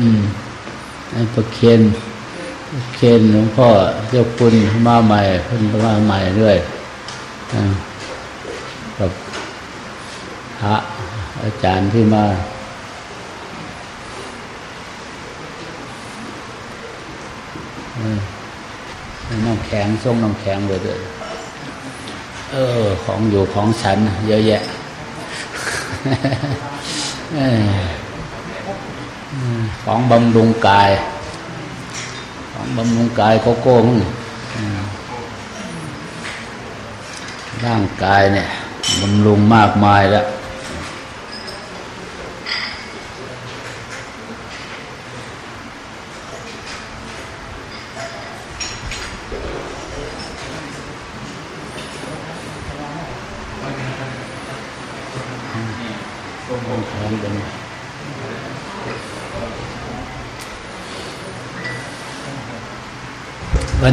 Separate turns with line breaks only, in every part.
อืมไอ้ประเคนเคนหลวงพ่อเจ้าคุณมาใหม่เพิ่นมาใหม่ด้วยกับพระอาจารย์ที่มาน้ำแข็งส่งน้ำแข็งเลยด้วยเออ ของอยู่ของฉัน เยอะแยะ ของบำรุงกาย ของบำรุงกายโกโก้มึงร่างกายเนี่ยบำรุงมากมายแล้ว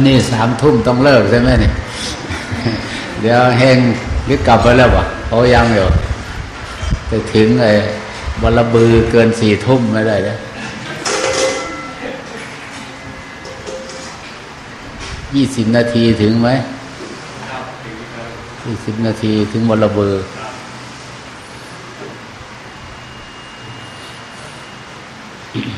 วันนี้สามทุ่มต้องเลิกใช่ไหมเนี่ยเดี๋ยวเฮงหรือกลับไปแล้ววะเขายังอยู่ไปถึงไอ้วันลบือเกินสี่ทุ่มไม่ได้เลยยี่สิบนาทีถึงไหมยี่สิบนาทีถึงวันลบือิ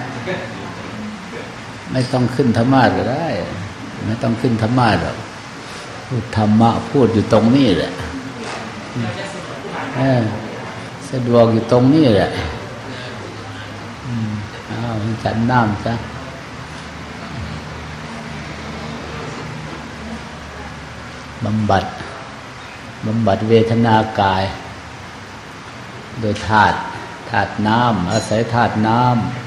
ไม่ต้องขึ้นธรรมาก็ได้ ไม่ต้องขึ้นธรรมะหรอกพูดธรรมะพูดอยู่ตรงนี้แหละสะดวกอยู่ตรงนี้แหละอ้าวฉันน้ำซะบำบัดบำบัดเวทนากาย โดยธาตุธาตุน้ำอาศัยธาตุน้ำ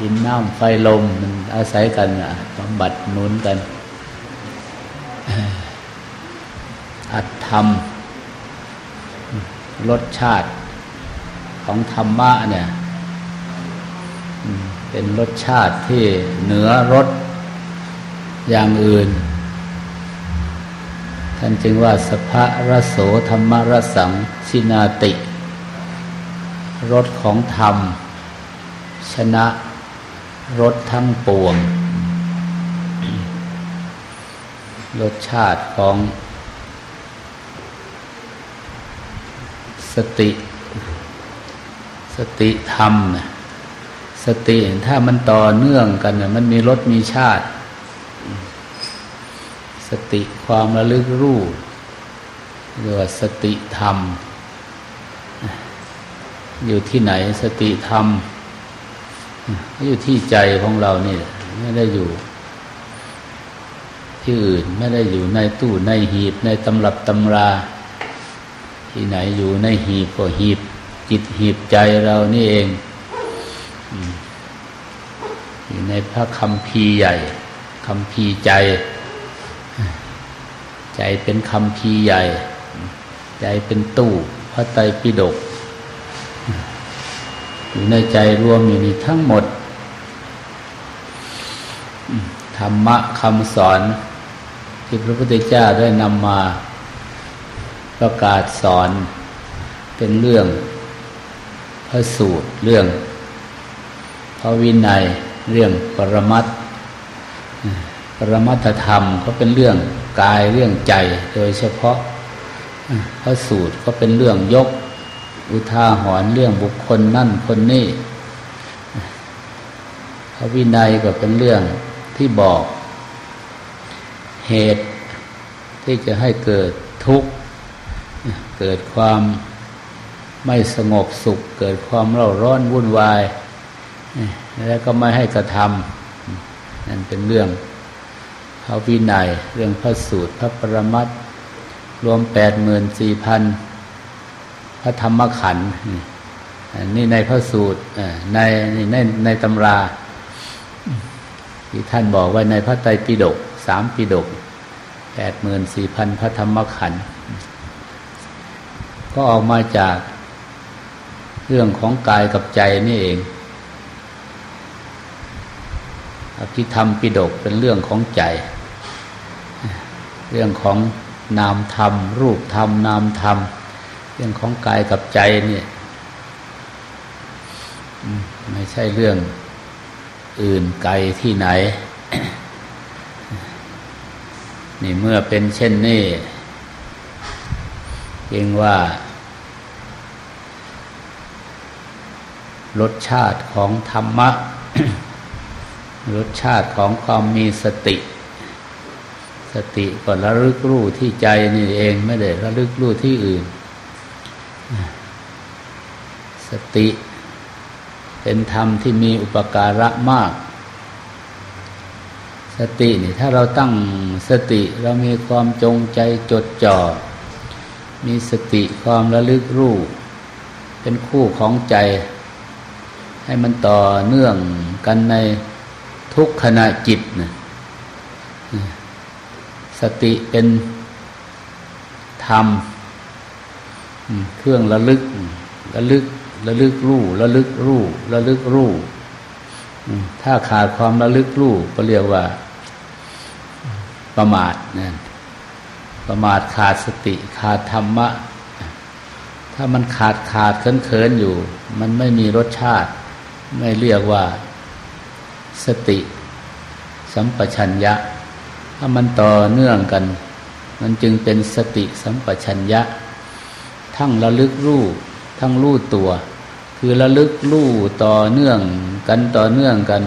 ดินน้ำไฟลมมันอาศัยกันบำบัดนุนกัน อัตธรรมรสชาติของธรรมะเนี่ยเป็นรสชาติที่เหนือรสอย่างอื่น ท่านจึงว่าสภะรโสธรรมรสังสินาติ รสของธรรม ชนะ รสทั้งปวง รสชาติของ สติ สติธรรมนะสติถ้ามันต่อเนื่องกันนะมันมีรสมีชาติ สติความระลึกรู้เรียกว่าสติธรรม อยู่ที่ไหนสติธรรม อยู่ที่ใจของเรานี่ไม่ได้อยู่ ที่อื่นไม่ได้อยู่ในตู้ในหีบในตำรับตำรา ที่ไหนอยู่ในหีบก็หีบ จิตหีบใจเรานี่เองอยู่ในพระคำพีใหญ่คำพีใจ ใจเป็นคำพีใหญ่ ใจเป็นตู้พระไตรปิฎก อยู่ในใจรวมอยู่นี่ทั้งหมด ธรรมะคำสอนที่พระพุทธเจ้าได้นำมาประกาศสอนเป็นเรื่องพระสูตรเรื่องพระวินัยเรื่องปรมัตปรมัตธรรมก็เป็นเรื่องกายเรื่องใจโดยเฉพาะพระสูตรก็เป็นเรื่องยก อุทาหรณ์เรื่องบุคคลนั่นคนนี้พระวินัยก็เป็นเรื่องที่บอก เหตุที่จะให้เกิดทุกข์ เกิดความไม่สงบสุข เกิดความเร่าร้อนวุ่นวาย แล้วก็ไม่ให้กระทำนั่นเป็นเรื่องพระวินัย เรื่องพระสูตรพระปรมัตรวมแปดหมื่นสี่พัน พระธรรมขันธ์นี่ในพระสูตรในในในตำราที่ท่านบอกไว้ในพระไตรปิฎกสามปิฎกแปดหมื่นสี่พันพระธรรมขันธ์ก็ออกมาจากเรื่องของกายกับใจนี่เอง อภิธรรมปิฎกเป็นเรื่องของใจ เรื่องของนามธรรม รูปธรรม นามธรรม รื่องของกายกับใจเนี่ยไม่ใช่เรื่องอื่นไกลที่ไหน นี่เมื่อเป็นเช่นนี้เองว่า รสชาติของธรรมะ รสชาติของความมีสติ สติก็ระลึกรู้ที่ใจนี่เองไม่ได้ระลึกรู้ที่อื่น สติ เป็นธรรมที่มีอุปการะมาก สตินี่ถ้าเราตั้งสติเรามีความจงใจจดจ่อ มีสติความระลึกรู้ เป็นคู่ของใจ ให้มันต่อเนื่องกันในทุกขณะจิตนะสติเป็นธรรม เครื่องระลึกระลึกระลึกรู้ระลึกรู้ระลึกรู้ถ้าขาดความระลึกรู้ก็เรียกว่า ประมาทนะประมาทขาดสติขาดธรรมะ ถ้ามันขาดขาดเขินเขินอยู่ มันไม่มีรสชาติ ไม่เรียกว่าสติ สัมปชัญญะ ถ้ามันต่อเนื่องกัน มันจึงเป็นสติสัมปชัญญะ ทั้งระลึกรู้ทั้งรู้ตัว คือระลึกรู้ต่อเนื่องกันต่อเนื่องกัน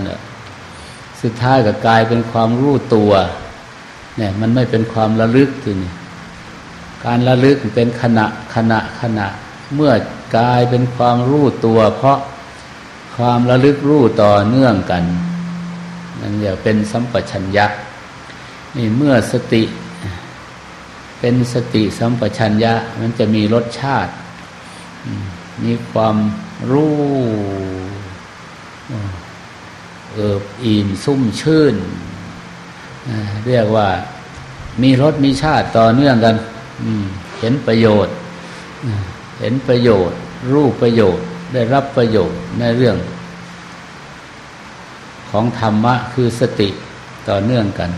สุดท้ายก็กลายเป็นความรู้ตัวเนี่ยมันไม่เป็นความระลึกทีนี่การระลึกเป็นขณะขณะขณะ เมื่อกลายเป็นความรู้ตัว เพราะความระลึกรู้ต่อเนื่องกันนั่นเรียกเป็นสัมปชัญญะนี่เมื่อสติ เป็นสติสัมปชัญญะ มันจะมีรสชาติ มีความรู้เอิบอิ่มซุ่มชื่น เรียกว่ามีรสมีชาติต่อเนื่องกันเห็นประโยชน์เห็นประโยชน์ รู้ประโยชน์ได้รับประโยชน์ในเรื่อง ของธรรมะคือสติต่อเนื่องกัน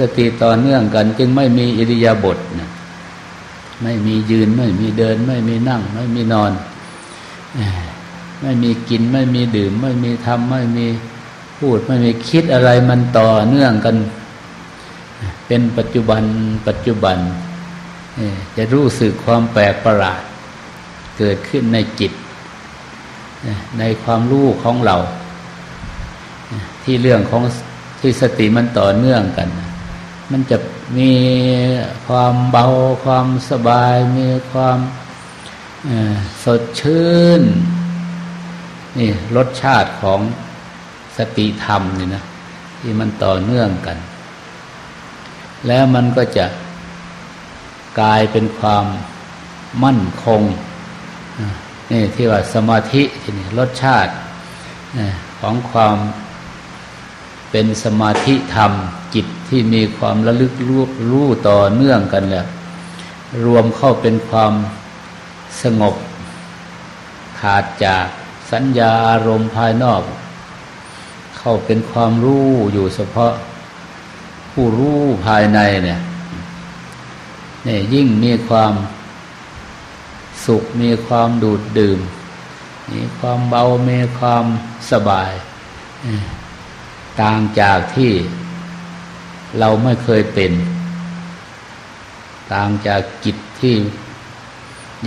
สติต่อเนื่องกัน จึงไม่มีอิริยาบถนะไม่มียืนไม่มีเดิน ไม่มีนั่ง ไม่มีนอน ไม่มีกินไม่มีดื่ม ไม่มีทำไม่มีพูดไม่มีคิดอะไรมันต่อเนื่องกัน เป็นปัจจุบันปัจจุบันจะรู้สึกความแปลกประหลาด เกิดขึ้นในจิต ในความรู้ของเรา ที่เรื่องของที่สติมันต่อเนื่องกัน มันจะมีความเบาความสบาย มีความสดชื่น นี่รสชาติของสติธรรมนี่นะที่มันต่อเนื่องกัน แล้วมันก็จะกลายเป็นความมั่นคงนี่ที่ว่าสมาธิที่นี่รสชาติของความเป็นสมาธิธรรม จิตที่มีความระลึกรู้รู้ต่อเนื่องกันแล้วรวมเข้าเป็นความสงบ ขาดจากสัญญาอารมณ์ภายนอก เข้าเป็นความรู้อยู่เฉพาะ ผู้รู้ภายในเนี่ยนี่ยิ่งมีความสุขมีความดูดดื่ม มีความเบามีความสบาย ต่างจากที่ เราไม่เคยเป็น ต่างจากจิตที่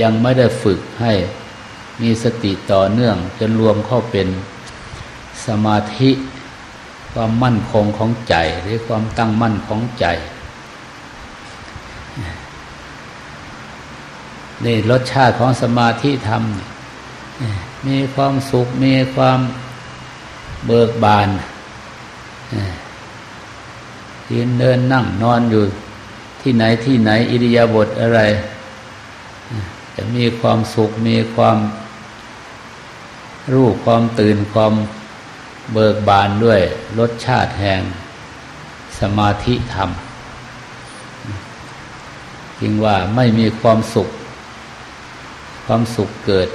ยังไม่ได้ฝึกให้มีสติต่อเนื่อง จนรวมเข้าเป็นสมาธิความมั่นคงของใจ หรือความตั้งมั่นของใจ นี่รสชาติของสมาธิธรรม มีความสุข มีความเบิกบาน ยืนเดินนั่งนอนอยู่ ที่ไหนที่ไหนอิริยาบถอะไร จะมีความสุขมีความรู้ความตื่นความเบิกบานด้วยรสชาติแห่งสมาธิธรรมจึงว่าไม่มีความสุข ความสุขเกิด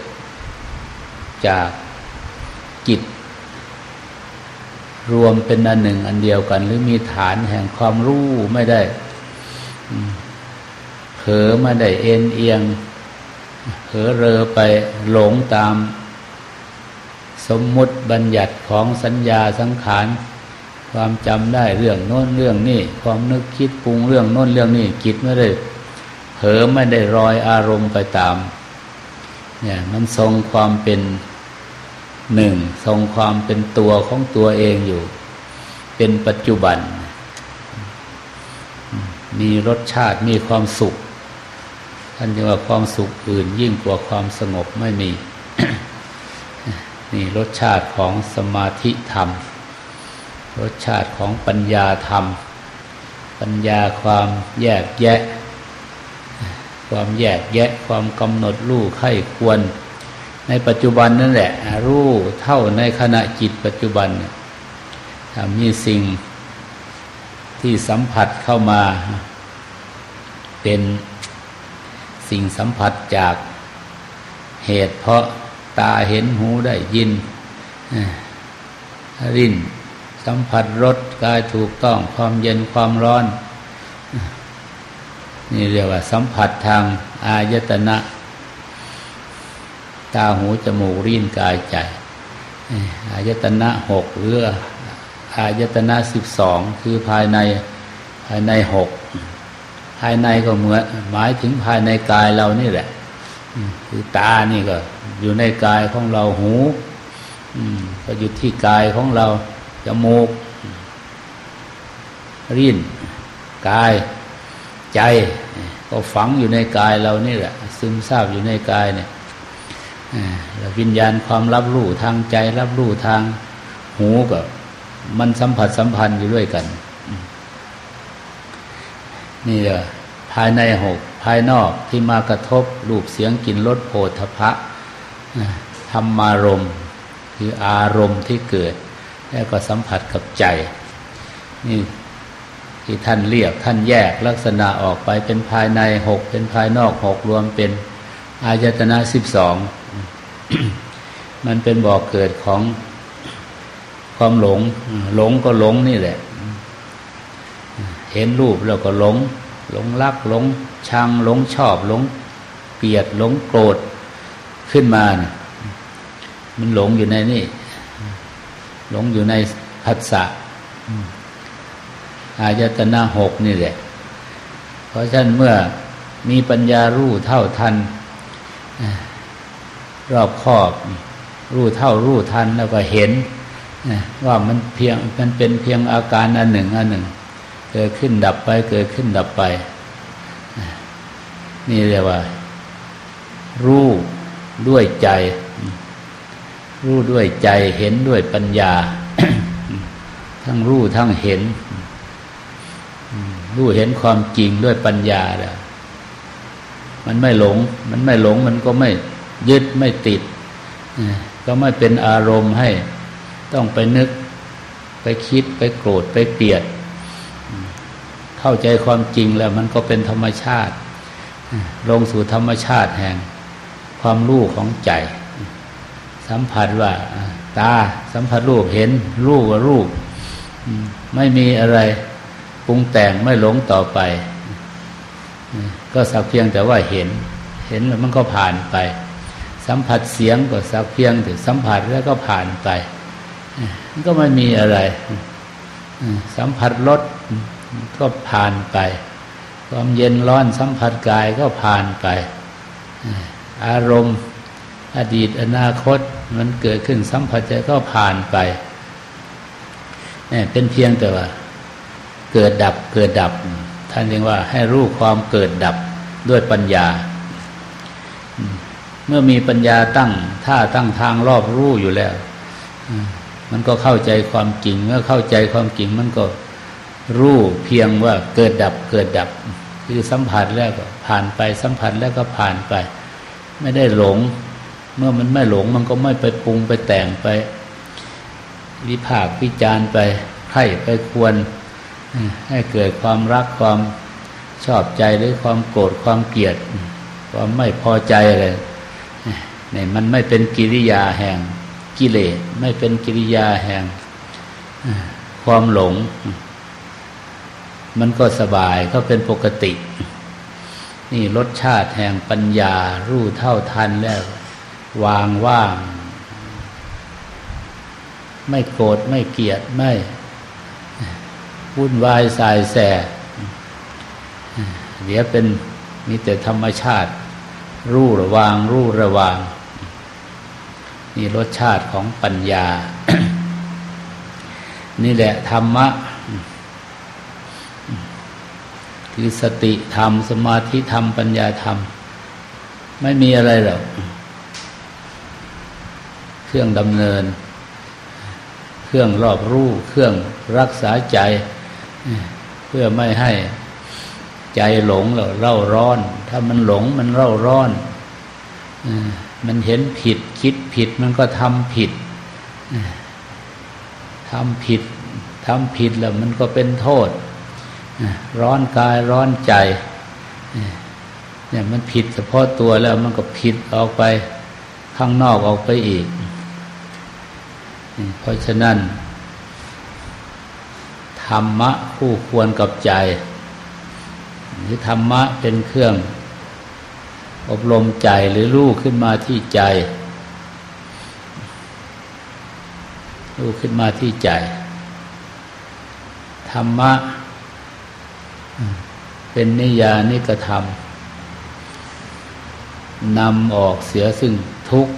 จากจิต รวมเป็นอันหนึ่งอันเดียวกัน หรือมีฐานแห่งความรู้ไม่ได้เผลอไม่ได้เอ็นเอียงเผลอเรอไปหลงตาม สมมุติบัญญัติของสัญญาสังขาร ความจำได้เรื่องโน้นเรื่องนี้ความนึกคิดปรุงเรื่องโน้นเรื่องนี้จิตไม่ได้เผลอไม่ได้รอยอารมณ์ไปตาม เนี่ยมันทรงความเป็น หนึ่งทรงความเป็นตัวของตัวเองอยู่ เป็นปัจจุบัน มีรสชาติมีความสุขท่านจึงว่าความสุขอื่นยิ่งกว่าความสงบไม่มีนี่รสชาติของสมาธิธรรม รสชาติของปัญญาธรรม ปัญญาความแยกแยะ ความแยกแยะ ความกำหนดรู้ไข้ควร ในปัจจุบันนั่นแหละ รู้เท่าในขณะจิตปัจจุบันมีสิ่งที่สัมผัสเข้ามา เป็นสิ่งสัมผัสจากเหตุเพราะตาเห็นหูได้ยินรินสัมผัสรสกายถูกต้องความเย็นความร้อน นี่เรียกว่าสัมผัสทางอายตนะ ตาหูจมูกริ้นกายใจอายตนะหกหรืออายตนะสิบสองคือภายในภายในหกภายในก็เหมือนหมายถึงภายในกายเรานี่แหละคือตานี่ก็อยู่ในกายของเราหูก็อยู่ที่กายของเราจมูกริ้นกายใจ ก็ฝังอยู่ในกายเรานี่แหละ ซึมซาบอยู่ในกายเนี่ย วิญญาณความรับรู้ทางใจ รับรู้ทางหูก็มันสัมผัสสัมพันธ์อยู่ด้วยกัน นี่แหละภายในหกภายนอกที่มากระทบรูปเสียงกลิ่นรสโผฏฐพะธรรมารมคืออารมณ์ที่เกิด แล้วก็สัมผัสกับใจ นี่ที่ท่านเรียกท่านแยกลักษณะออกไปเป็นภายในหกเป็นภายนอกหกรวมเป็นอายตนะสิบสอง มันเป็นบ่อกเกิดของความหลง หลงก็หลงนี่แหละ เห็นรูปแล้วก็หลง หลงรักหลงชังหลงชอบหลงเกลียดหลงโกรธขึ้นมานี่ยมันหลงอยู่ในนี่ หลงอยู่ในผัสสะอายตนะหกนี่แหละ เพราะฉะนั้นเมื่อมีปัญญารู้เท่าทัน รอบครอบรู้เท่ารู้ทันแล้วก็เห็นว่ามันเพียงมันเป็นเพียงอาการอันหนึ่งอันหนึ่ง เกิดขึ้นดับไป เกิดขึ้นดับไป นี่เรียกว่า รู้ด้วยใจ รู้ด้วยใจเห็นด้วยปัญญา ทั้งรู้ทั้งเห็น รู้เห็นความจริงด้วยปัญญาแล้วมันไม่หลง มันไม่หลงมันก็ไม่ ยึดไม่ติด ก็ไม่เป็นอารมณ์ให้ต้องไปนึกไปคิดไปโกรธไปเกลียด เข้าใจความจริงแล้วมันก็เป็นธรรมชาติ ลงสู่ธรรมชาติแห่งความรู้ของใจ สัมผัสว่าตาสัมผัสรูปเห็นรูปว่ารูป ไม่มีอะไรปรุงแต่งไม่หลงต่อไป ก็สักเพียงแต่ว่าเห็น เห็นแล้วมันก็ผ่านไป สัมผัสเสียงก็สักเพียงแต่สัมผัสแล้วก็ผ่านไปก็ไม่มีอะไร สัมผัสรสก็ผ่านไป ความเย็นร้อนสัมผัสกายก็ผ่านไป อารมณ์อดีตอนาคตมันเกิดขึ้นสัมผัสใจก็ผ่านไปเนี่ยเป็นเพียงแต่ว่า เกิดดับเกิดดับ ท่านเรียกว่าให้รู้ความเกิดดับด้วยปัญญา เมื่อมีปัญญาตั้งท่าตั้งทางรอบรู้อยู่แล้ว มันก็เข้าใจความจริง เมื่อเข้าใจความจริงมันก็รู้เพียงว่าเกิดดับเกิดดับ คือสัมผัสแล้วก็ผ่านไปสัมผัสแล้วก็ผ่านไป ไม่ได้หลง เมื่อมันไม่หลงมันก็ไม่ไปปรุงไปแต่งไปวิภาควิจารไปไข่ไปควร ให้เกิดความรักความชอบใจหรือความโกรธความเกลียด ความไม่พอใจอะไร เนี่ยมันไม่เป็นกิริยาแห่งกิเลสไม่เป็นกิริยาแห่งความหลง มันก็สบายก็เป็นปกติ นี่รสชาติแห่งปัญญา รู้เท่าทันแล้ว วางว่าง ไม่โกรธไม่เกลียดไม่วุ่นวายสายแสเดี๋ยวเป็นมีแต่ธรรมชาติ รู้ระวาง รู้ระวาง นี่รสชาติของปัญญา นี่แหละธรรมะ คือสติธรรม สมาธิธรรม ปัญญาธรรม ไม่มีอะไรหรอกเครื่องดำเนิน เครื่องรอบรู้ เครื่องรักษาใจ เพื่อไม่ให้ใจหลงเราเร่าร้อน ถ้ามันหลงมันเร่าร้อน มันเห็นผิดคิดผิดมันก็ทำผิดทำผิดทำผิดแล้วมันก็เป็นโทษ ร้อนกายร้อนใจเนี่ยมันผิดเฉพาะตัวแล้วมันก็ผิดออกไปข้างนอกออกไปอีก เพราะฉะนั้น ธรรมะคู่ควรกับใจ หรือธรรมะเป็นเครื่อง อบรมใจหรือรู้ขึ้นมาที่ใจรู้ขึ้นมาที่ใจ ธรรมะ เป็นนิยานิกระทำนำออกเสียซึ่งทุกข์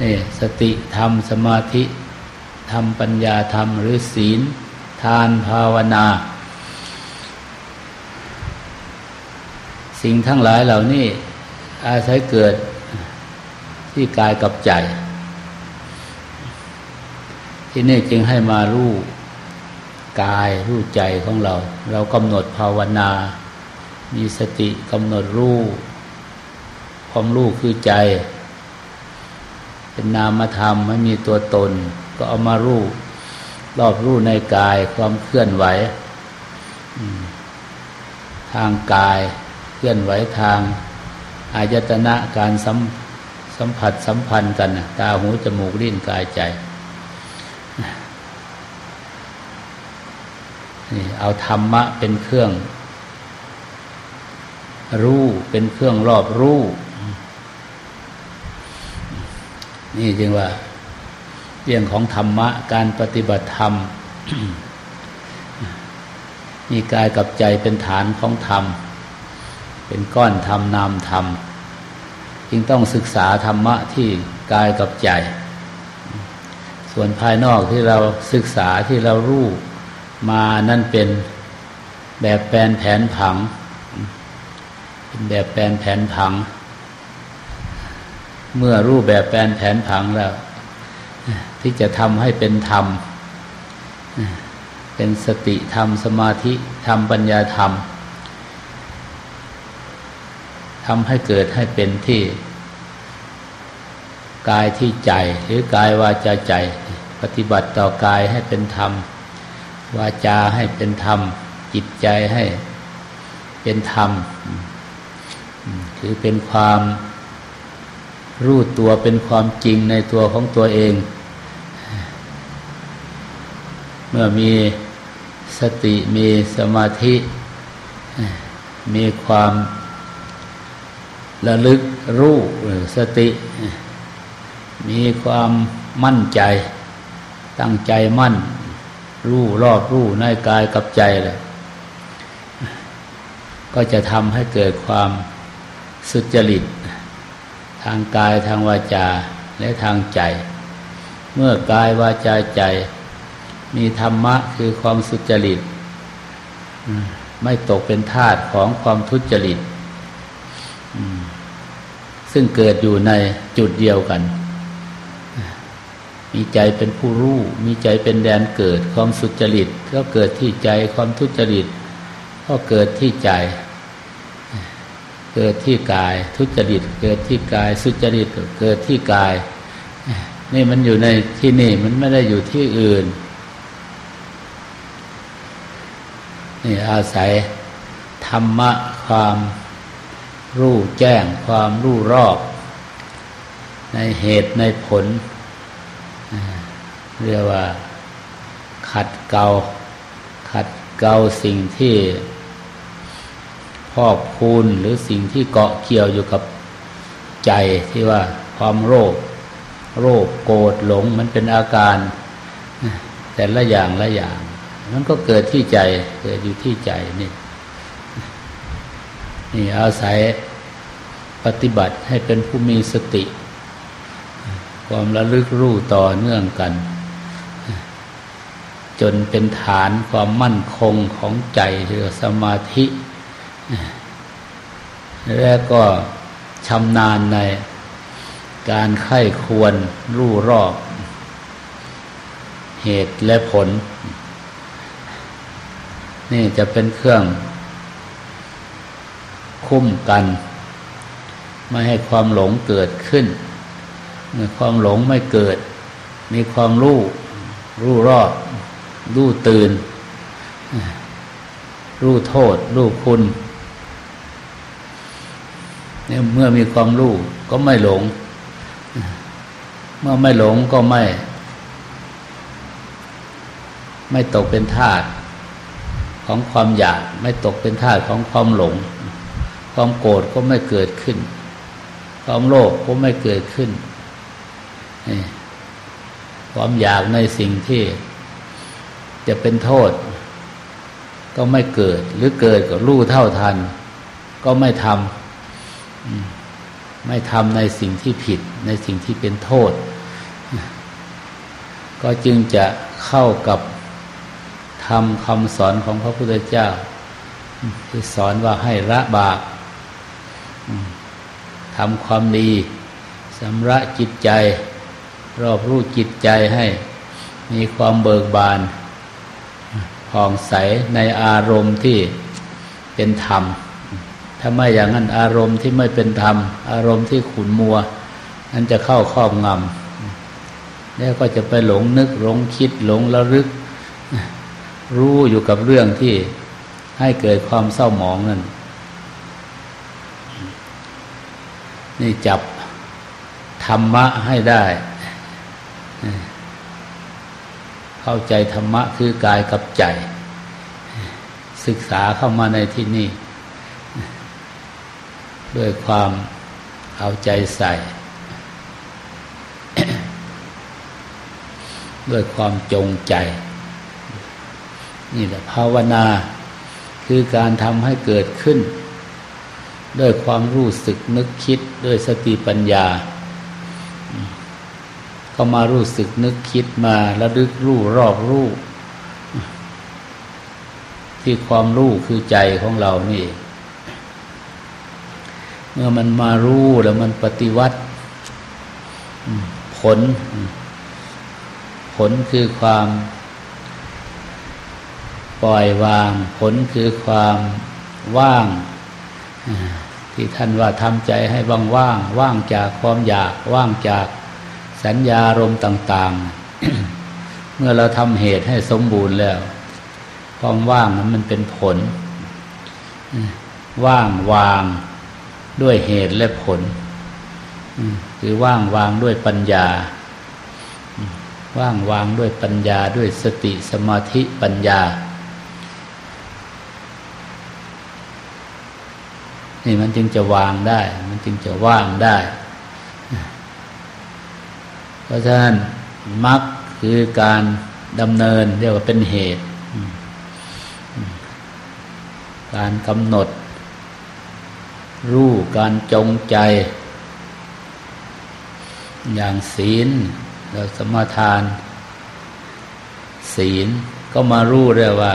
นี่สติธรรมสมาธิธรรมปัญญาธรรมหรือศีล ทานภาวนา สิ่งทั้งหลายเหล่านี้อาศัยเกิดที่กายกับใจ ที่นี่จึงให้มารู้กายรู้ใจของเรา เรากำหนดภาวนา มีสติกำหนดรู้ความรู้คือใจ เป็นนามธรรมไม่มีตัวตน ก็เอามารู้รอบรู้ในกายความเคลื่อนไหวทางกาย เคลื่อนไหวทาง อายตนะการสัมสัมผัสสัมพันธ์กันตาหูจมูกลิ้นกายใจนี่เอาธรรมะเป็นเครื่อง รู้เป็นเครื่องรอบรู้ นี่จึงว่า เรื่องของธรรมะการปฏิบัติธรรมมีกายกับใจเป็นฐานของธรรม เป็นก้อนธรรมนามธรรมจึงต้องศึกษาธรรมะที่กายกับใจ ส่วนภายนอกที่เราศึกษาที่เรารู้มานั่นเป็นแบบแปลนแผนผัง เป็นแบบแปลนแผนผัง เมื่อรู้แบบแปลนแผนผังแล้ว ที่จะทำให้เป็นธรรม เป็นสติธรรม สมาธิธรรม ปัญญาธรรมทำให้เกิดให้เป็นที่กายที่ใจหรือกายวาจาใจ ปฏิบัติต่อกายให้เป็นธรรม วาจาให้เป็นธรรม จิตใจให้เป็นธรรม คือเป็นความรู้ตัวเป็นความจริงในตัวของตัวเอง เมื่อมีสติมีสมาธิ มีความ ระลึกรู้สติ มีความมั่นใจ ตั้งใจมั่น รู้รอบรู้ในกายกับใจเลยก็จะทำให้เกิดความสุจริต ทางกายทางวาจาและทางใจ เมื่อกายวาจาใจ มีธรรมะคือความสุจริต ไม่ตกเป็นทาสของความทุจริต ซึ่งเกิดอยู่ในจุดเดียวกัน มีใจเป็นผู้รู้ มีใจเป็นแดนเกิด ความสุจริต ก็เกิดที่ใจ ความทุจริต ก็เกิดที่ใจ เกิดที่กาย ทุจริต เกิดที่กาย สุจริตเกิดที่กาย นี่มันอยู่ในที่นี่ มันไม่ได้อยู่ที่อื่น นี่อาศัยธรรมะความ รู้แจ้งความรู้รอบ ในเหตุในผล เรียกว่า ขัดเกาขัดเกาสิ่งที่พอกพูนหรือสิ่งที่เกาะเกี่ยวอยู่กับใจที่ว่าความโรค โรคโกรธหลงมันเป็นอาการ แต่ละอย่างละอย่าง มันก็เกิดที่ใจเกิดอยู่ที่ใจนี่ นี่อาศัยปฏิบัติให้เป็นผู้มีสติ ความระลึกรู้ต่อเนื่องกัน จนเป็นฐานความมั่นคงของใจเรือสมาธิแล้วก็ชำนาญในการไข้ควรรู้รอบ เหตุและผล นี่จะเป็นเครื่อง คุ้มกัน ไม่ให้ความหลงเกิดขึ้นเมื่อความหลงไม่เกิด มีความรู้รู้รอบรู้ตื่น รู้โทษ รู้คุณเนี่ยเมื่อมีความรู้ก็ไม่หลง เมื่อไม่หลงก็ไม่ ไม่ตกเป็นทาสของความอยาก ไม่ตกเป็นทาสของความหลง ความโกรธก็ไม่เกิดขึ้น ความโลภก็ไม่เกิดขึ้น ความอยากในสิ่งที่จะเป็นโทษ ก็ไม่เกิด หรือเกิดก็รู้เท่าทัน ก็ไม่ทำไม่ทำในสิ่งที่ผิด ในสิ่งที่เป็นโทษ ก็จึงจะเข้ากับทำคำสอนของพระพุทธเจ้าที่สอนว่าให้ละบาป ทำความดีสำระจิตใจ รอบรู้จิตใจให้มีความเบิกบานผ่องใสในอารมณ์ที่เป็นธรรม ถ้าไม่อย่างนั้นอารมณ์ที่ไม่เป็นธรรม อารมณ์ที่ขุนมัว นั้นจะเข้าครอบงำแล้วก็จะไปหลงนึกหลงคิดหลงระลึก รู้อยู่กับเรื่องที่ให้เกิดความเศร้าหมองนั่น นี่จับธรรมะให้ได้ เข้าใจธรรมะคือกายกับใจ ศึกษาเข้ามาในที่นี่ ด้วยความเอาใจใส่ ด้วยความจงใจ นี่แหละภาวนาคือการทำให้เกิดขึ้น ด้วยความรู้สึกนึกคิดด้วยสติปัญญา ก็มารู้สึกนึกคิดมาระลึกรู้รอบรู้ที่ความรู้คือใจของเรานี่ เมื่อมันมารู้แล้วมันปฏิวัติ ผล ผลคือความปล่อยวาง ผลคือความว่าง ที่ท่านว่าทำใจให้ว่างว่างว่างจากความอยากว่างจากสัญญารมต่าง ๆ เมื่อเราทำเหตุให้สมบูรณ์แล้ว ความว่างนั้นมันเป็นผล ว่างวางด้วยเหตุและผลคือว่างวางด้วยปัญญา ว่างวางด้วยปัญญาด้วยสติสมาธิปัญญา นี่มันจึงจะวางได้ มันจึงจะว่างได้ เพราะฉะนั้นมรรคคือการดำเนินเรียกว่าเป็นเหตุ การกำหนด รู้การจงใจ อย่างศีลเราสมาทาน ศีลก็มารู้เรียกว่า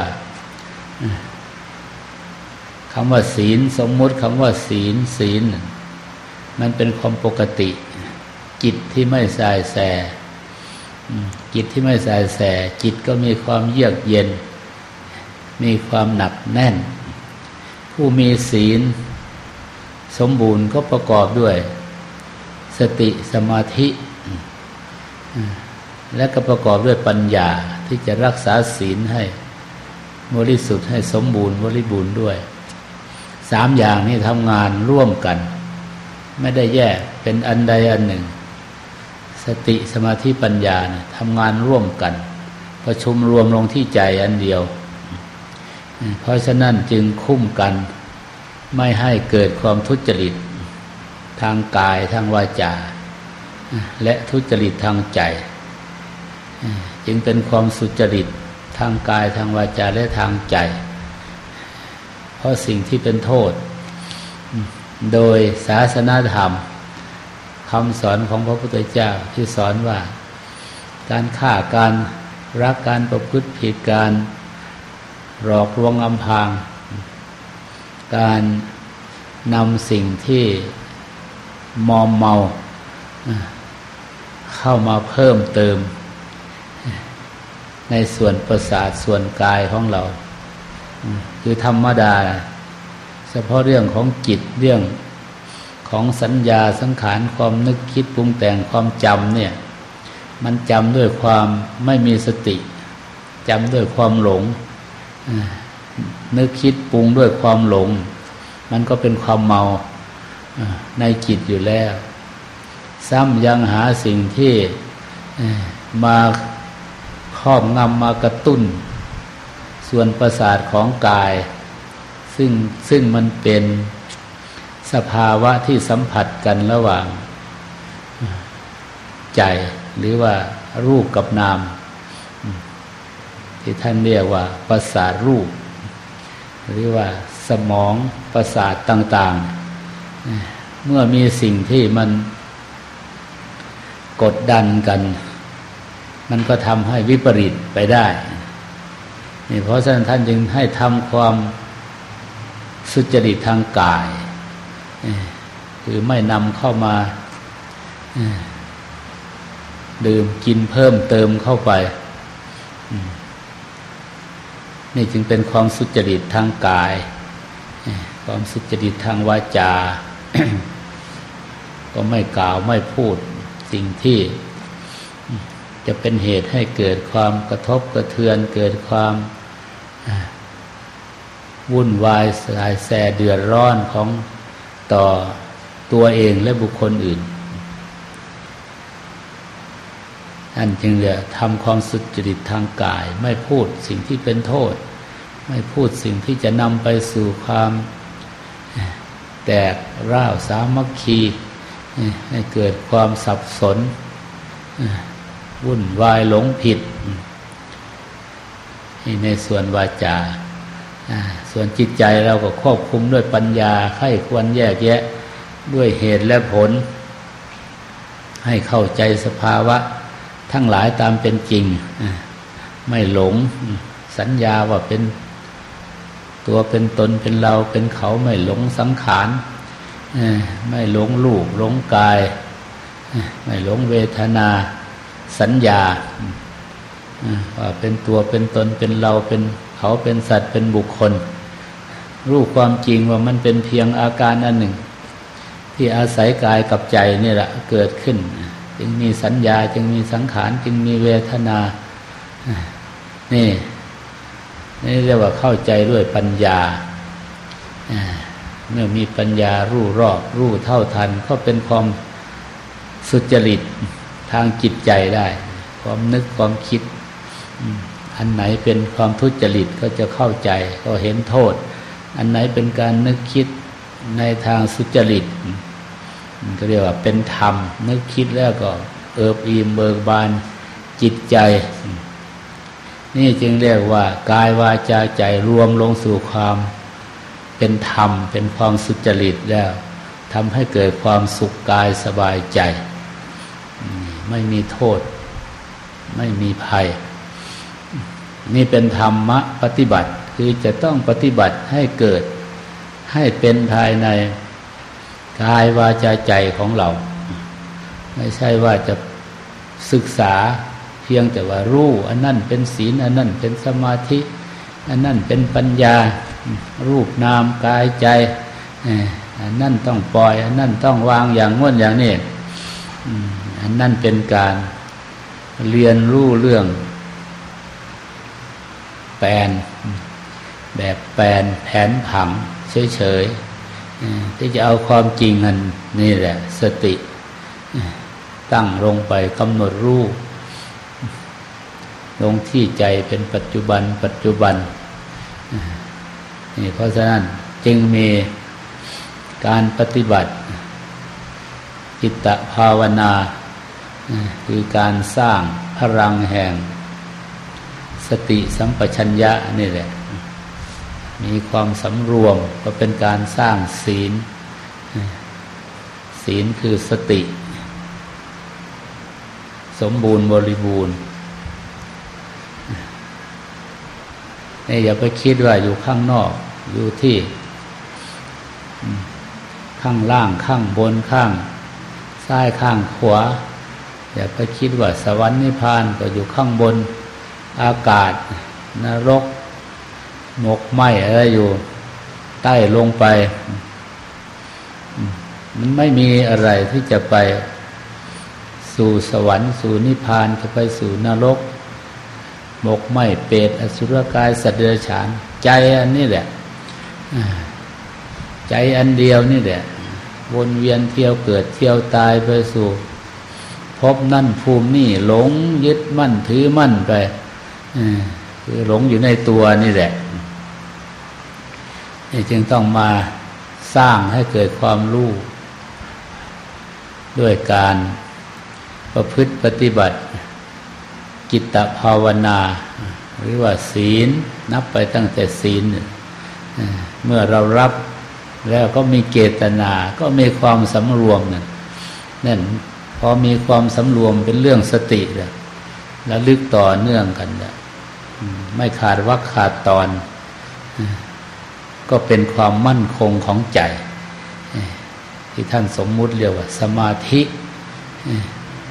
คำว่าศีลสมมุติคำว่าศีลศีล มันเป็นความปกติ จิตที่ไม่สายแสจิตที่ไม่สายแสจิตก็มีความเยือกเย็น มีความหนักแน่น ผู้มีศีล สมบูรณ์ก็ประกอบด้วย สติสมาธิ และก็ประกอบด้วยปัญญาที่จะรักษาศีลให้บริสุทธิ์ให้สมบูรณ์บริบูรณ์ด้วย สามอย่างนี้ทำงานร่วมกัน ไม่ได้แยกเป็นอันใดอันหนึ่ง สติสมาธิปัญญานะทำงานร่วมกัน ประชุมรวมลงที่ใจอันเดียว เพราะฉะนั้นจึงคุ้มกัน ไม่ให้เกิดความทุจริต ทางกายทางวาจา และทุจริตทางใจ จึงเป็นความสุจริตทางกายทางวาจาและทางใจ ราะสิ่งที่เป็นโทษ โดยศาสนาธรรมคำสอนของพระพุทธเจ้าที่สอนว่า การฆ่าการรักการประพฤติผิดการหลอกลวงอำพาง การนำสิ่งที่มอมเมา เข้ามาเพิ่มเติม ในส่วนประสาทส่วนกายของเรา คือธรรมดา เฉพาะเรื่องของจิตเรื่องของสัญญาสังขารความนึกคิดปรุงแต่งความจำเนี่ย มันจำด้วยความไม่มีสติจำด้วยความหลงนึกคิดปรุงด้วยความหลง มันก็เป็นความเมาในจิตอยู่แล้ว ซ้ำยังหาสิ่งที่มาครอบงำมากระตุ้น ส่วนประสาทของกาย ซึ่งซึ่งมันเป็นสภาวะที่สัมผัสกันระหว่าง ใจหรือว่ารูปกับนาม ที่ท่านเรียกว่าประสาทรูป หรือว่าสมองประสาทต่าง ๆ เมื่อมีสิ่งที่มันกดดันกัน มันก็ทำให้วิปริตไปได้ นี่เพราะฉะนั้นท่านจึงให้ทำความสุจริตทางกายคือไม่นำเข้ามาดื่มกินเพิ่มเติมเข้าไป นี่จึงเป็นความสุจริตทางกาย ความสุจริตทางวาจา ก็ไม่กล่าวไม่พูดสิ่งที่ จะเป็นเหตุให้เกิดความกระทบกระเทือน เกิดความวุ่นวายสายแสเดือดร้อนของต่อตัวเองและบุคคลอื่นอันจึงจะทำความสุจริตทางกาย ไม่พูดสิ่งที่เป็นโทษ ไม่พูดสิ่งที่จะนำไปสู่ความแตกร้าวสามัคคีให้เกิดความสับสน วุ่นวายหลงผิดในส่วนวาจาส่วนจิตใจเราก็ควบคุมด้วยปัญญาไข้ควรแยกแยะ ด้วยเหตุและผล ให้เข้าใจสภาวะ ทั้งหลายตามเป็นจริง ไม่หลงสัญญาว่าเป็นตัวเป็นตนเป็นเราเป็นเขาไม่หลงสังขารไม่หลงรูปหลงกาย ไม่หลงเวทนา สัญญาว่าเป็นตัวเป็นตนเป็นเราเป็นเขาเป็นสัตว์เป็นบุคคล รู้ความจริงว่ามันเป็นเพียงอาการอันหนึ่ง ที่อาศัยกายกับใจนี่แหละเกิดขึ้น จึงมีสัญญาจึงมีสังขารจึงมีเวทนานี่นี่เรียกว่าเข้าใจด้วยปัญญาเมื่อมีปัญญารู้รอบรู้เท่าทัน ก็เป็นความสุจริต ทางจิตใจได้ ความนึกความคิด อันไหนเป็นความทุจริตก็จะเข้าใจ ก็เห็นโทษ อันไหนเป็นการนึกคิดในทางสุจริตก็เรียกว่าเป็นธรรม นึกคิดแล้วก็เอิบอิ่มเบิกบานจิตใจ นี่จึงเรียกว่ากายวาจาใจรวมลงสู่ความเป็นธรรม เป็นความสุจริตแล้วทำให้เกิดความสุขกายสบายใจ ไม่มีโทษ ไม่มีภัย นี่เป็นธรรมะปฏิบัติคือจะต้องปฏิบัติให้เกิด ให้เป็นภายในกายวาจาใจของเรา ไม่ใช่ว่าจะศึกษาเพียงแต่ว่ารู้ อันนั่นเป็นศีลอันนั่นเป็นสมาธิ อันนั่นเป็นปัญญา รูปนามกายใจอันนั่นต้องปล่อย อันนั่นต้องวางอย่างง้นอย่างนี้ นนั่นเป็นการเรียนรู้เรื่อง แปลน แบบแปลนแผนผังเฉยๆที่จะเอาความจริงมันนี่แหละ สติ ตั้งลงไปกำหนดรูปลงที่ใจเป็นปัจจุบัน ปัจจุบันนี่เพราะฉะนั้นจึงมีการปฏิบัติ จิตภาวนา คือการสร้างพลังแห่ง สติสัมปชัญญะนี่แหละ มีความสำรวมก็เป็นการสร้างศีล ศีลคือสติ สมบูรณ์บริบูรณ์นี่อย่าไปคิดว่าอยู่ข้างนอก อยู่ที่ข้างล่างข้างบนข้าง ซ้ายข้างขวา อย่าไปคิดว่าสวรรค์นิพพานก็อยู่ข้างบนอากาศนรกหมกไหมอะไรอยู่ ใต้ลงไป มันไม่มีอะไรที่จะไปสู่สวรรค์ สู่นิพพานจะไปสู่นรกหมกไหมเปรตอสุรกายสัตว์เดรัจฉาน ใจอันนี้แหละใจอันเดียวนี่แหละวนเวียนเที่ยวเกิดเที่ยวตายไปสู่ บนั่นภูมินี่หลงยึดมั่นถือมั่นไปคือหลงอยู่ในตัวนี่แหละนี่จึงต้องมาสร้างให้เกิดความรู้ ด้วยการประพฤติปฏิบัติ กิตตภาวนา หรือว่าศีลนับไปตั้งแต่ศีลเมื่อเรารับแล้วก็มีเกตนา ก็มีความสำรวมนั่นนั่น พอมีความสำรวมเป็นเรื่องสติแล้วลึกต่อเนื่องกันไม่ขาดวักขาดตอน ก็เป็นความมั่นคงของใจ ที่ท่านสมมุติเรียกว่า สมาธิ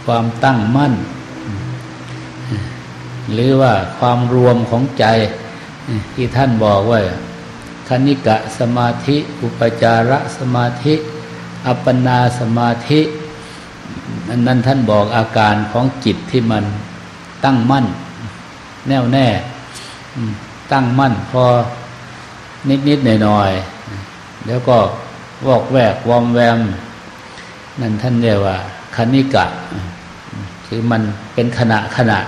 ความตั้งมั่น หรือว่าความรวมของใจ ที่ท่านบอกว่าคณิกะสมาธิ อุปจาระสมาธิ อัปปนาสมาธิ อันนั้นท่านบอกอาการของจิตที่มันตั้งมั่น แน่วแน่ตั้งมั่นพอนิดนิดหน่อยหน่อยแล้วก็วอกแวกวอมแวม นั่นท่านเรียกว่าคณิกะ คือมันเป็นขณะขณะ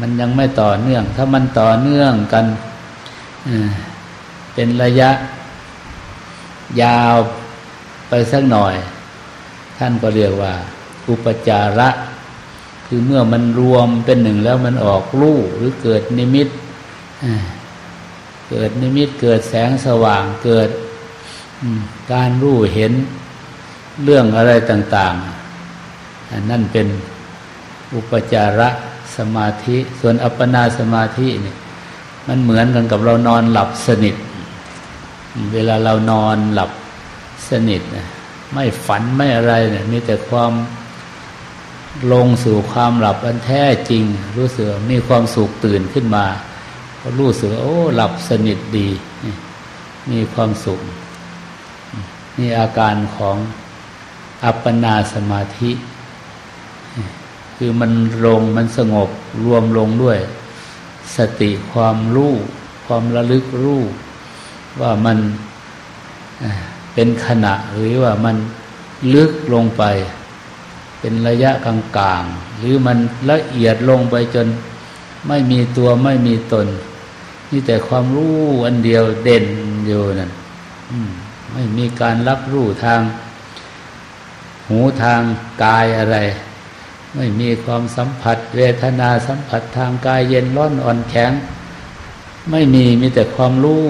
มันยังไม่ต่อเนื่อง ถ้ามันต่อเนื่องกันเป็นระยะ ยาวไปสักหน่อย ท่านก็เรียกว่า อุปจาระ คือเมื่อมันรวมเป็นหนึ่งแล้วมันออกรูหรือเกิดนิมิตเกิดนิมิตเกิดแสงสว่างเกิดการรู้เห็นเรื่องอะไรต่างๆ นั่นเป็นอุปจาระสมาธิ ส่วนอัปปนาสมาธินี่มันเหมือนกันกับเรานอนหลับสนิท เวลาเรานอนหลับสนิทไม่ฝันไม่อะไรเนี่ยมีแต่ความ ลงสู่ความหลับอันแท้จริง รู้สึกมีความสุขตื่นขึ้นมา ก็รู้สึกโอ้หลับสนิทดี มีความสุขนี่อาการของอัปปนาสมาธิ คือมันลงมันสงบรวมลงด้วย สติความรู้ความระลึกรู้ว่ามันเป็นขณะหรือว่ามันลึกลงไป เป็นระยะกลางๆหรือมันละเอียดลงไปจนไม่มีตัวไม่มีตนนี่แต่ความรู้อันเดียวเด่นอยู่นั่นไม่มีการรับรู้ทาง หูทางกายอะไร ไม่มีความสัมผัส เวทนาสัมผัสทางกายเย็นร้อนอ่อนแข็ง ไม่มีมีแต่ความรู้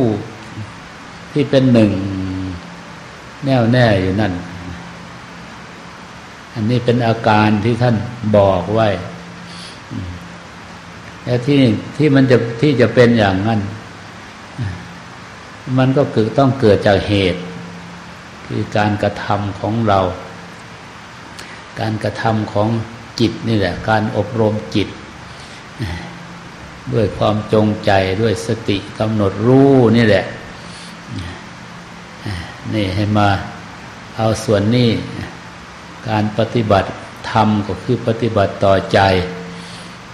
ที่เป็นหนึ่ง แน่วแน่อยู่นั่น อันนี้เป็นอาการที่ท่านบอกไว้แต่ที่ที่มันจะที่จะเป็นอย่างนั้นมันก็คือต้องเกิดจากเหตุ คือการกระทำของเรา การกระทำของจิตนี่แหละ การอบรมจิต ด้วยความจงใจด้วยสติกำหนดรู้นี่แหละ นี่ให้มาเอาส่วนนี้ การปฏิบัติธรรมก็คือปฏิบัติต่อใจ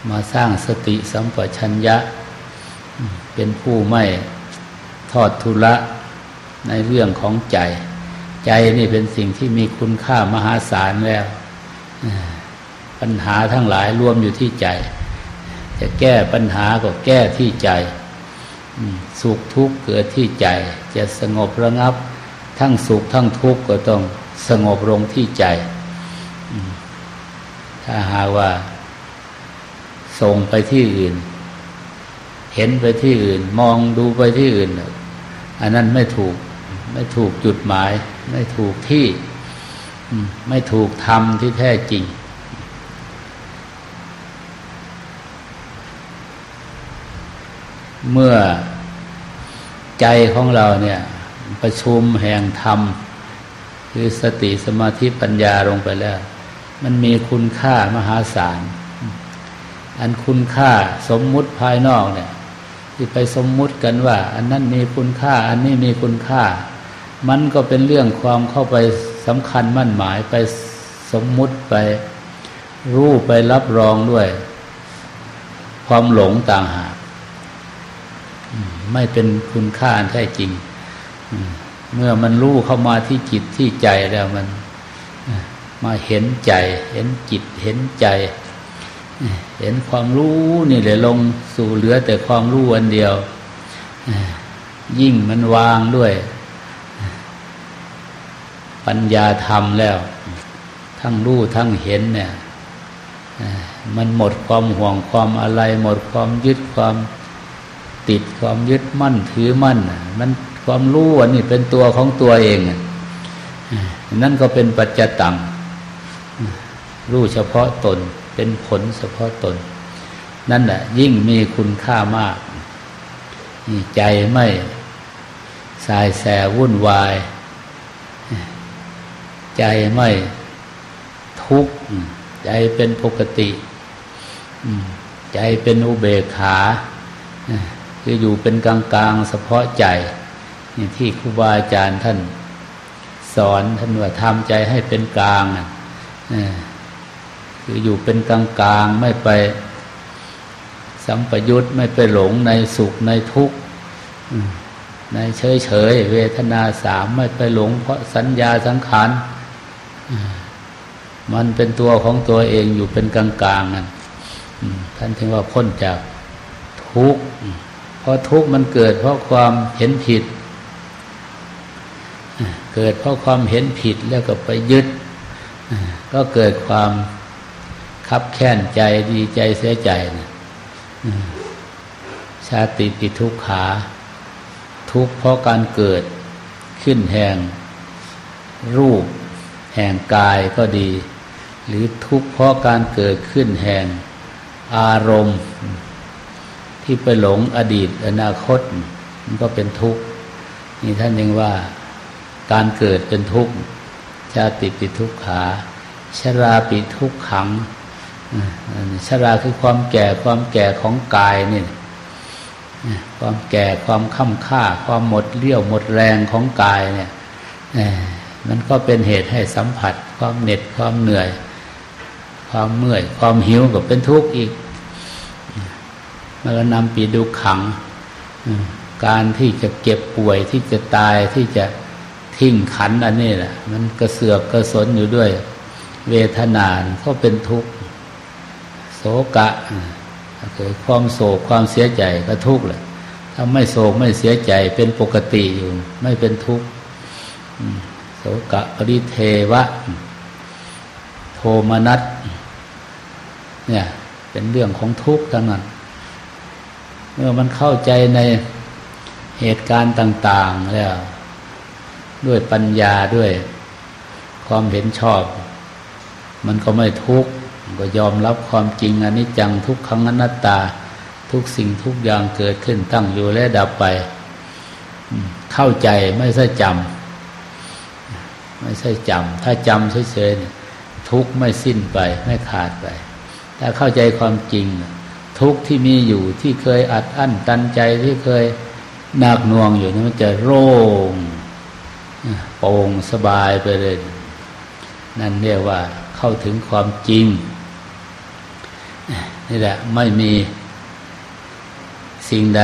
มาสร้างสติสัมปชัญญะ เป็นผู้ไม่ทอดทุละในเรื่องของใจ ใจนี่เป็นสิ่งที่มีคุณค่ามหาศาลแล้ว ปัญหาทั้งหลายรวมอยู่ที่ใจ จะแก้ปัญหาก็แก้ที่ใจ สุขทุกข์เกิดที่ใจ จะสงบระงับ ทั้งสุขทั้งทุกข์ก็ต้องสงบลงที่ใจ ถ้าหากว่า ส่งไปที่อื่น เห็นไปที่อื่น มองดูไปที่อื่น อันนั้นไม่ถูก ไม่ถูกจุดหมาย ไม่ถูกที่ไม่ถูกทำที่แท้จริง เมื่อใจของเราเนี่ย ประชุมแห่งธรรม คือสติสมาธิปัญญาลงไปแล้ว มันมีคุณค่ามหาศาล อันคุณค่าสมมุติภายนอกเนี่ย ที่ไปสมมุติกันว่า อันนั้นมีคุณค่า อันนี้มีคุณค่า มันก็เป็นเรื่องความเข้าไปสำคัญมั่นหมายไปสมมุติไปรู้ไปรับรองด้วย ความหลงต่างหากไม่เป็นคุณค่าแท้จริง เมื่อมันรู้เข้ามาที่จิตที่ใจแล้วมัน มาเห็นใจ เห็นจิตเห็นใจ เห็นความรู้นี่เลยลงสู่เหลือแต่ความรู้อันเดียว ยิ่งมันวางด้วย ปัญญาธรรมแล้ว ทั้งรู้ทั้งเห็นเนี่ยมันหมดความห่วงความอะไร หมดความยึดความติดความยึดมั่นถือมั่น มันความรู้อันนี้เป็นตัวของตัวเอง นั่นก็เป็นปัจจตัง รู้เฉพาะตน เป็นผลเฉพาะตน นั่นแหละยิ่งมีคุณค่ามากใจไม่สายแสวุ่นวาย ใจไม่ทุกข์ใจเป็นปกติ ใจเป็นอุเบกขาคืออยู่เป็นกลางๆเฉพาะใจที่ครูบาอาจารย์ท่าน สอนท่านว่าทำใจให้เป็นกลาง คืออยู่เป็นกลางกลางไม่ไปสัมปยุตไม่ไปหลงในสุขในทุกข์ในเฉยเฉยเวทนาสามไม่ไปหลง เพราะสัญญาสังขารมันเป็นตัวของตัวเองอยู่เป็นกลางกลางนั่นท่านถึงว่าพ้นจากทุกข์เพราะทุกข์มันเกิดเพราะความเห็นผิด เกิดเพราะความเห็นผิดแล้วก็ไปยึด ก็เกิดความ คับแค้นใจดีใจเสียใจนะชาติปิทุกขา ทุกเพราะการเกิดขึ้นแห่ง รูป แห่งกายก็ดี หรือทุกเพราะการเกิดขึ้นแห่ง อารมณ์ ที่ไปหลงอดีตอนาคต มันก็เป็นทุกข์นี่ท่านยังว่าการเกิดเป็นทุกข์ชาติปิทุกขาชราปิทุกขัง ชราคือความแก่ความแก่ของกายนี่ความแก่ความค่ำค่า ความหมดเลี้ยวหมดแรงของกายเนี่ยมันก็เป็นเหตุให้สัมผัส ความเหน็ดความเหนื่อย ความเมื่อย ความหิวก็เป็นทุกข์อีกมันก็นำปีดูขัง การที่จะเก็บป่วยที่จะตายที่จะทิ้งขันอันนี้แหละมันกระเสือกกระสนอยู่ด้วย เวทนานก็เป็นทุกข์ กะเกิดความโศกความเสียใจก็ทุกข์แหละถ้าไม่โศกไม่เสียใจเป็นปกติอยู่ ไม่เป็นทุกข์โสกะปริเทวะ โทมนัสเนี่ย เป็นเรื่องของทุกข์ทั้งนั้น เมื่อมันเข้าใจในเหตุการณ์ต่าง ๆ แล้ว ด้วยปัญญาด้วยความเห็นชอบ มันก็ไม่ทุกข์ ก็ยอมรับความจริงอนิจจังทุกขังอนัตตา ทุกสิ่งทุกอย่างเกิดขึ้นตั้งอยู่และดับไป เข้าใจไม่ใช่จำไม่ใช่จำถ้าจำเฉยๆทุกไม่สิ้นไปไม่ขาดไป ถ้าเข้าใจความจริง ทุกที่มีอยู่ที่เคยอัดอั้นตันใจที่เคยหนักหน่วงอยู่นี่มันจะโล่งโปร่งสบายไปเลย นั่นเรียกว่าเข้าถึงความจริง นี่แหละไม่มีสิ่งใด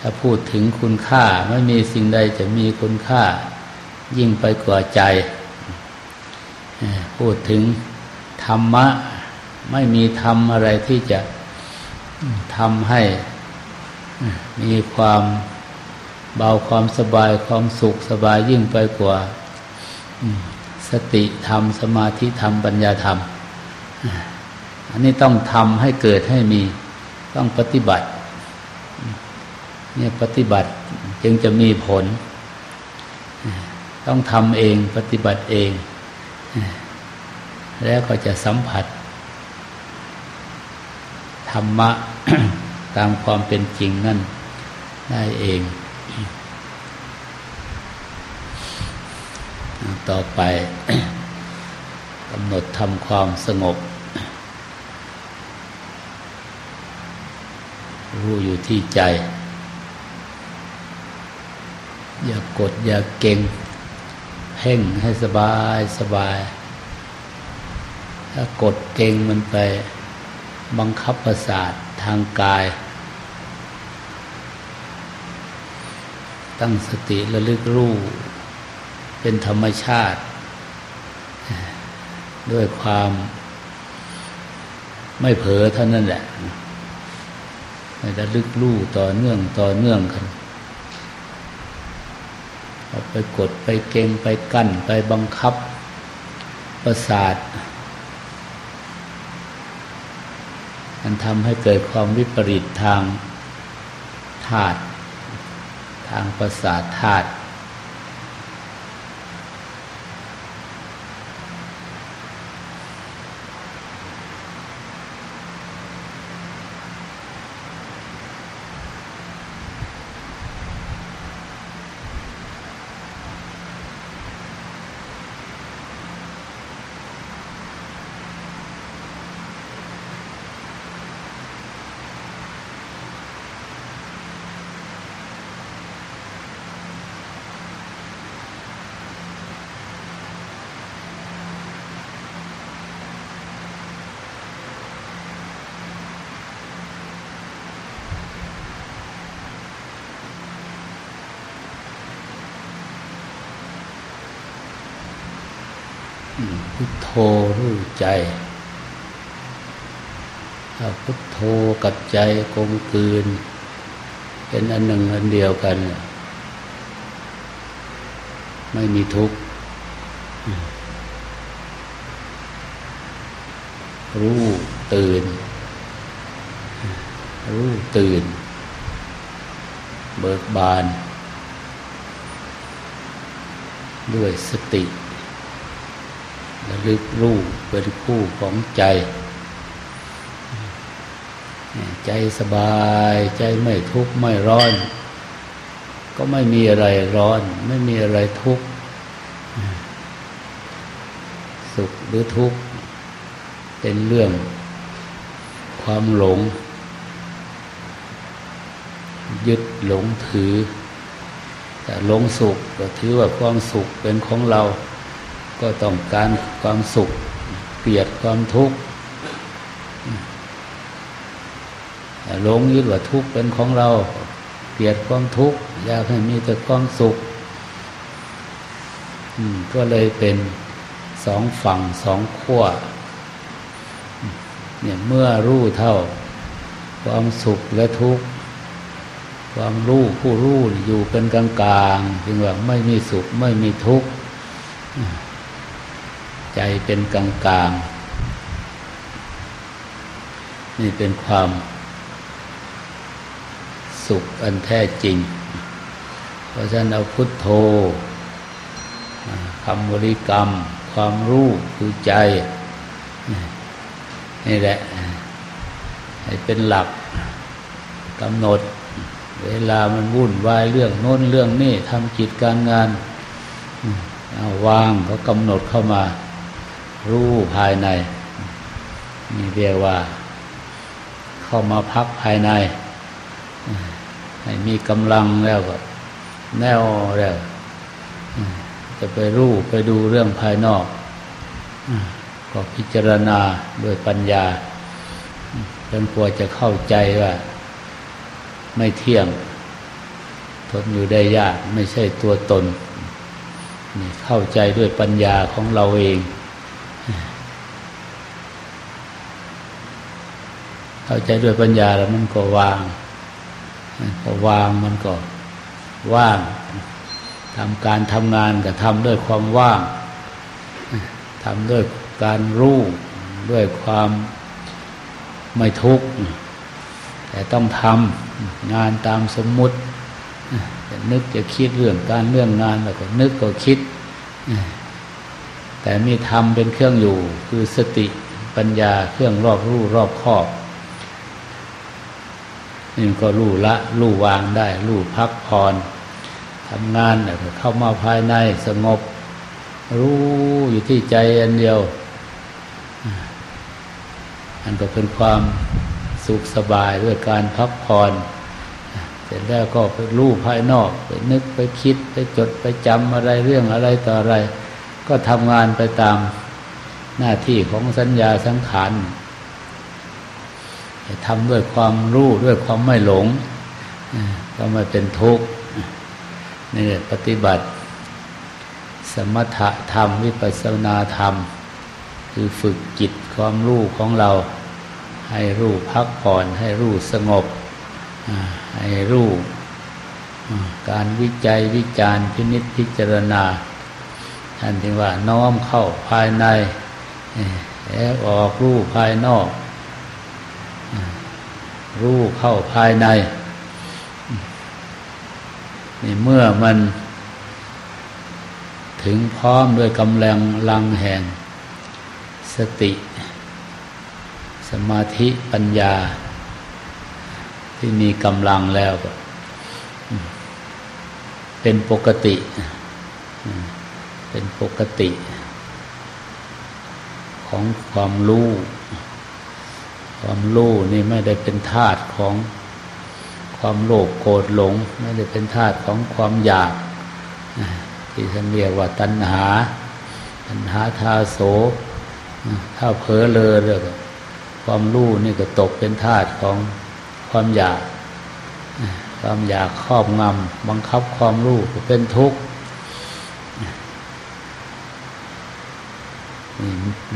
ถ้าพูดถึงคุณค่า ไม่มีสิ่งใดจะมีคุณค่า ยิ่งไปกว่าใจ พูดถึงธรรมะ ไม่มีธรรมอะไรที่จะทำให้มีความเบาความสบายความสุขสบายยิ่งไปกว่าสติธรรม สมาธิธรรม ปัญญาธรรม อันนี้ต้องทำให้เกิดให้มีต้องปฏิบัติ เนี่ยปฏิบัติจึงจะมีผล ต้องทำเองปฏิบัติเอง แล้วก็จะสัมผัส ธรรมะตามความเป็นจริงนั่นได้เอง ต่อไปกำหนดทำความสงบ รู้อยู่ที่ใจ อย่ากดอย่าเก่งเพ่งให้สบายสบาย ถ้ากดเก่งมันไป บังคับประสาททางกาย ตั้งสติระลึกรู้ เป็นธรรมชาติ ด้วยความไม่เผลอเท่านั้นแหละ ระลึกลู่ต่อเนื่องต่อเนื่องกันไปกดไปเก่งไปกั้นไปบังคับ ประสาทมันทำให้เกิดความวิปริตทางธาตุทางประสาทธาตุพุท โธรู้ใจถ้าพุทโธกับใจกลมกลืน เป็นอันหนึ่งอันเดียวกัน ไม่มีทุกข์รู้ตื่น รู้ตื่น เบิกบาน ด้วยสติ ระลึกรู้เป็นคู่ของใจ ใจสบายใจไม่ทุกข์ไม่ร้อน ก็ไม่มีอะไรร้อน ไม่มีอะไรทุกข์สุขหรือทุกข์เป็นเรื่องความหลง ยึดหลงถือ แต่หลงสุขก็ถือว่าความสุขเป็นของเรา ก็ต้องการความสุข เกลียดความทุกข์หลงยึดว่าทุกข์เป็นของเรา เกลียดความทุกข์อยากให้มีแต่ความสุขก็เลยเป็นสองฝั่งสองขั้วเนี่ยเมื่อรู้เท่า ความสุขและทุกข์ความรู้ผู้รู้อยู่เป็นกลางกลางจึงว่าไม่มีสุขไม่มีทุกข์ ใจเป็นกลางกลางนี่เป็นความสุขอันแท้จริง เพราะฉะนั้นเอาพุทโธคำบริกรรม ความรู้คือใจ นี่แหละ ให้เป็นหลักกำหนด เวลามันวุ่นวายเรื่องโน้นเรื่องนี้ทำกิจการงานเอาวางก็กำหนดเข้ามา รู้ภายใน นี่เรียกว่า เข้ามาพักภายใน ให้มีกำลังแล้วก็ แน่วแล้วจะไปรู้ไปดูเรื่องภายนอกก็พิจารณาด้วยปัญญาจนกลัวจะเข้าใจว่า ไม่เที่ยง ทนอยู่ได้ยาก ไม่ใช่ตัวตน เข้าใจด้วยปัญญาของเราเอง เข้าใจด้วยปัญญาแล้วมันก็วางพอวางมันก็ว่างทำการทำงานก็ทำด้วยความว่างทำด้วยการรู้ด้วยความไม่ทุกข์แต่ต้องทำงานตามสมมุติจะนึกจะคิดเรื่องการเรื่องงานแล้วก็นึกก็คิด แต่มีธรรมเป็นเครื่องอยู่ คือสติปัญญาเครื่องรอบรู้รอบครอบ นี่ก็รู้ละรู้วางได้รู้พักผ่อนทำงานเข้ามาภายในสงบ รู้อยู่ที่ใจอันเดียว อันก็เป็นความสุขสบายด้วยการพักผ่อนเสร็จแล้วก็ไปรู้ภายนอก ไปนึกไปคิดไปจดไปจำอะไรเรื่องอะไรต่ออะไร ก็ทำงานไปตามหน้าที่ของสัญญาสังขาร ทำด้วยความรู้ด้วยความไม่หลงก็ไม่เป็นทุกข์นี่ปฏิบัติ สมถะธรรม วิปัสสนาธรรม คือฝึกจิตความรู้ของเรา ให้รู้พักผ่อนให้รู้สงบ ให้รู้การวิจัยวิจารพินิษพิจารณาท่านที่ว่าน้อมเข้าภายในแล้วออกรู้ภายนอก รู้เข้าภายในนี่เมื่อมันถึงพร้อมด้วยกำลังลังแห่ง สติ สมาธิปัญญา ที่มีกำลังแล้วก็ เป็นปกติ เป็นปกติ ของความรู้ ความรู้นี่ไม่ได้เป็นธาตุของความโลภโกรธหลง ไม่ได้เป็นธาตุของความอยากที่ท่านเรียกว่าตัณหา ตัณหาทาโสถ้าเผลอเลยเรื่องความรู้นี่ก็ตกเป็นธาตุของความอยาก ความอยากครอบงำบังคับความรู้ก็เป็นทุกข์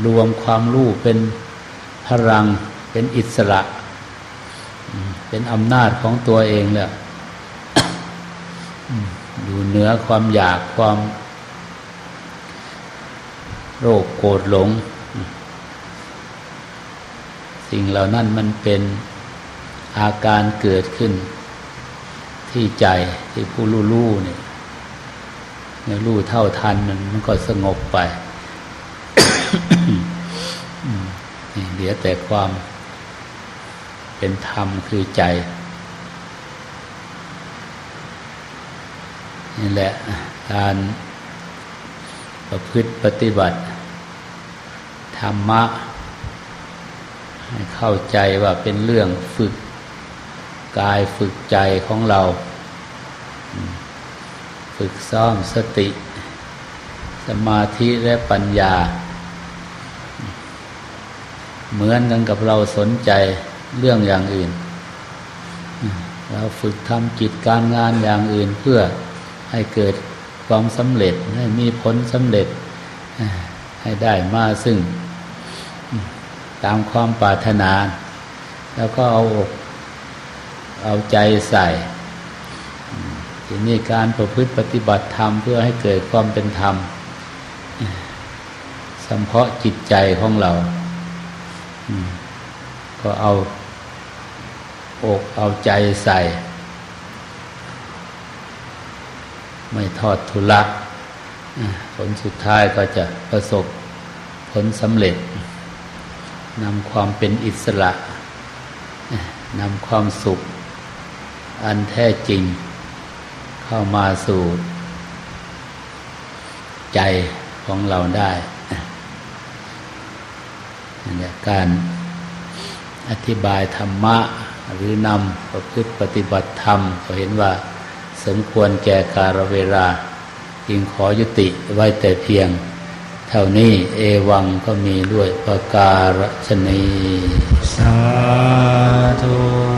รวมความรู้เป็นพลัง เป็นอิสระ เป็นอำนาจของตัวเองแหละอยู่เหนือความอยากความโรคโกรธหลง สิ่งเหล่านั้นมันเป็นอาการเกิดขึ้น ที่ใจที่ผู้รู้รู้เนี่ยเมื่อรู้เท่าทันมันมันก็สงบไปเหลือแต่ความ เป็นธรรมคือใจ นี่แหละการประพฤติปฏิบัติ ธรรมะให้เข้าใจว่าเป็นเรื่องฝึก กายฝึกใจของเรา ฝึกซ้อมสติ สมาธิและปัญญา เหมือนกันกับเราสนใจ เรื่องอย่างอื่น เราฝึกทำกิจการงานอย่างอื่นเพื่อให้เกิดความสำเร็จให้มีผลสำเร็จให้ได้มาซึ่ง ตามความปรารถนา แล้วก็เอาอกเอาใจใส่ทีนี้การประพฤติปฏิบัติธรรมเพื่อให้เกิดความเป็นธรรมสัมเพาะจิตใจของเรา ก็เอา อกเอาใจใส่ ไม่ทอดทุละผลสุดท้ายก็จะประสบผลสำเร็จนำความเป็นอิสระนำความสุข อันแท้จริง เข้ามาสู่ ใจของเราได้การอธิบายธรรมะ หรือนำประพฤติปฏิบัติธรรม ก็เห็นว่าสมควรแก่กาลเวลาจึงขอยุติไว้แต่เพียง เท่านี้เอวังก็มีด้วยประการชนี
สาธุ